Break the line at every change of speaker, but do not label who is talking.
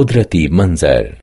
कुदरती मंजर।